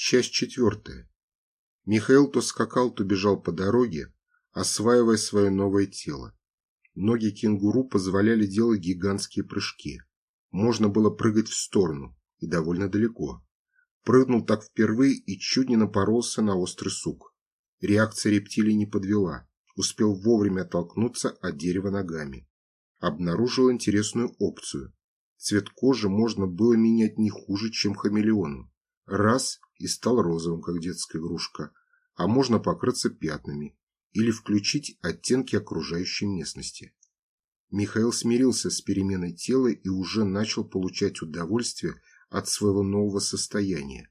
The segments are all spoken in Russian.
Часть четвертая. Михаил то скакал, то бежал по дороге, осваивая свое новое тело. Ноги кенгуру позволяли делать гигантские прыжки. Можно было прыгать в сторону, и довольно далеко. Прыгнул так впервые и чуть не напоролся на острый сук. Реакция рептилии не подвела. Успел вовремя оттолкнуться от дерева ногами. Обнаружил интересную опцию. Цвет кожи можно было менять не хуже, чем хамелеону. Раз – и стал розовым, как детская игрушка, а можно покрыться пятнами или включить оттенки окружающей местности. Михаил смирился с переменой тела и уже начал получать удовольствие от своего нового состояния.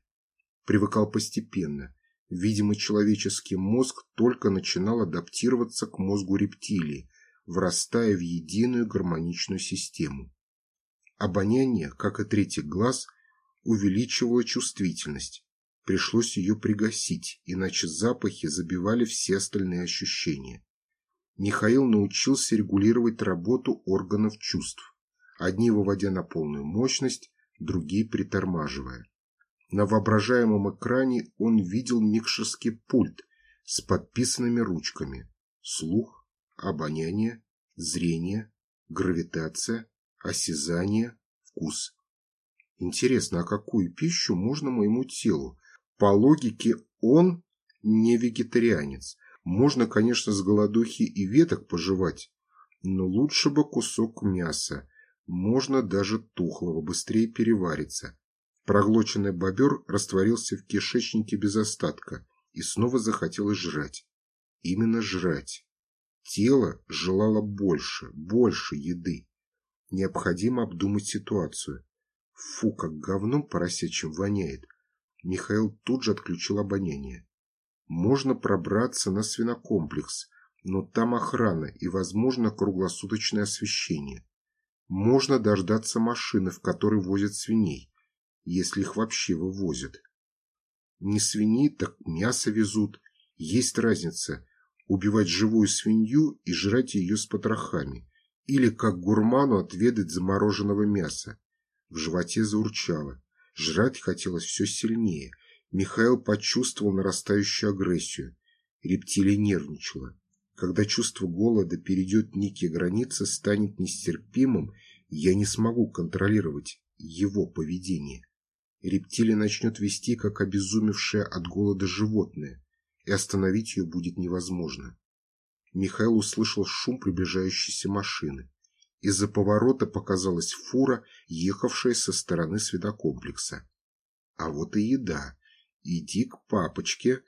Привыкал постепенно. Видимо, человеческий мозг только начинал адаптироваться к мозгу рептилии, врастая в единую гармоничную систему. Обоняние, как и третий глаз, увеличивало чувствительность. Пришлось ее пригасить, иначе запахи забивали все остальные ощущения. Михаил научился регулировать работу органов чувств, одни выводя на полную мощность, другие притормаживая. На воображаемом экране он видел микшерский пульт с подписанными ручками. Слух, обоняние, зрение, гравитация, осязание, вкус. Интересно, а какую пищу можно моему телу? По логике, он не вегетарианец. Можно, конечно, с голодухи и веток пожевать, но лучше бы кусок мяса. Можно даже тухлого, быстрее перевариться. Проглоченный бобер растворился в кишечнике без остатка и снова захотелось жрать. Именно жрать. Тело желало больше, больше еды. Необходимо обдумать ситуацию. Фу, как говном поросячим воняет. Михаил тут же отключил обоняние. Можно пробраться на свинокомплекс, но там охрана и, возможно, круглосуточное освещение. Можно дождаться машины, в которой возят свиней если их вообще вывозят. Не свиньи, так мясо везут. Есть разница убивать живую свинью и жрать ее с потрохами, или как гурману отведать замороженного мяса. В животе заурчало. Жрать хотелось все сильнее. Михаил почувствовал нарастающую агрессию. Рептилия нервничала. Когда чувство голода перейдет некие границы, станет нестерпимым, я не смогу контролировать его поведение рептилия начнет вести, как обезумевшее от голода животное, и остановить ее будет невозможно. Михаил услышал шум приближающейся машины. Из-за поворота показалась фура, ехавшая со стороны свидокомплекса. А вот и еда. Иди к папочке.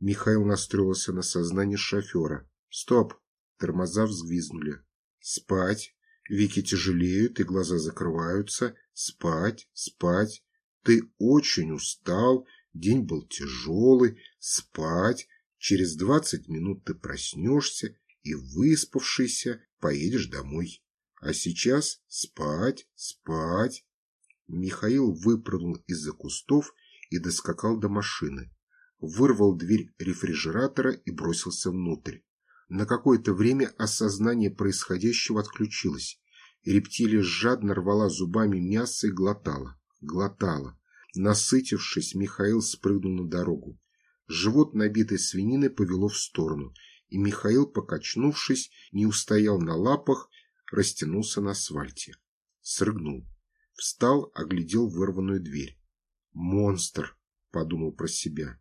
Михаил настроился на сознание шофера. Стоп! Тормоза взвизгнули. Спать. Веки тяжелеют и глаза закрываются. Спать, спать. Ты очень устал, день был тяжелый, спать. Через двадцать минут ты проснешься и, выспавшийся, поедешь домой. А сейчас спать, спать. Михаил выпрыгнул из-за кустов и доскакал до машины. Вырвал дверь рефрижератора и бросился внутрь. На какое-то время осознание происходящего отключилось. Рептилия жадно рвала зубами мясо и глотала глотала. Насытившись, Михаил спрыгнул на дорогу. Живот, набитый свининой, повело в сторону, и Михаил, покачнувшись, не устоял на лапах, растянулся на асфальте. Срыгнул. Встал, оглядел вырванную дверь. «Монстр!» – подумал про себя.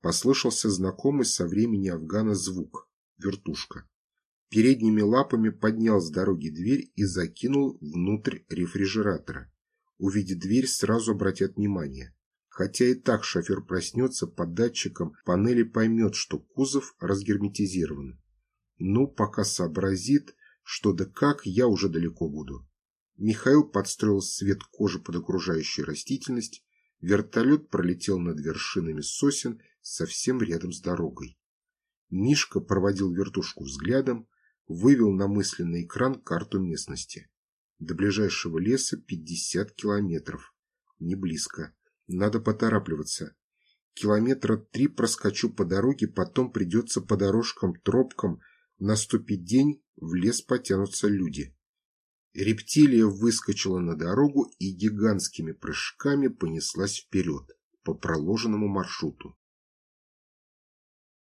Послышался знакомый со времени Афгана звук. Вертушка. Передними лапами поднял с дороги дверь и закинул внутрь рефрижератора увидит дверь, сразу обратят внимание. Хотя и так шофер проснется под датчиком панели поймет, что кузов разгерметизирован. Ну, пока сообразит, что да как, я уже далеко буду. Михаил подстроил свет кожи под окружающую растительность. Вертолет пролетел над вершинами сосен совсем рядом с дорогой. Мишка проводил вертушку взглядом, вывел на мысленный экран карту местности. До ближайшего леса 50 километров. Не близко. Надо поторапливаться. Километра три проскочу по дороге, потом придется по дорожкам, тропкам. Наступит день, в лес потянутся люди. Рептилия выскочила на дорогу и гигантскими прыжками понеслась вперед. по проложенному маршруту.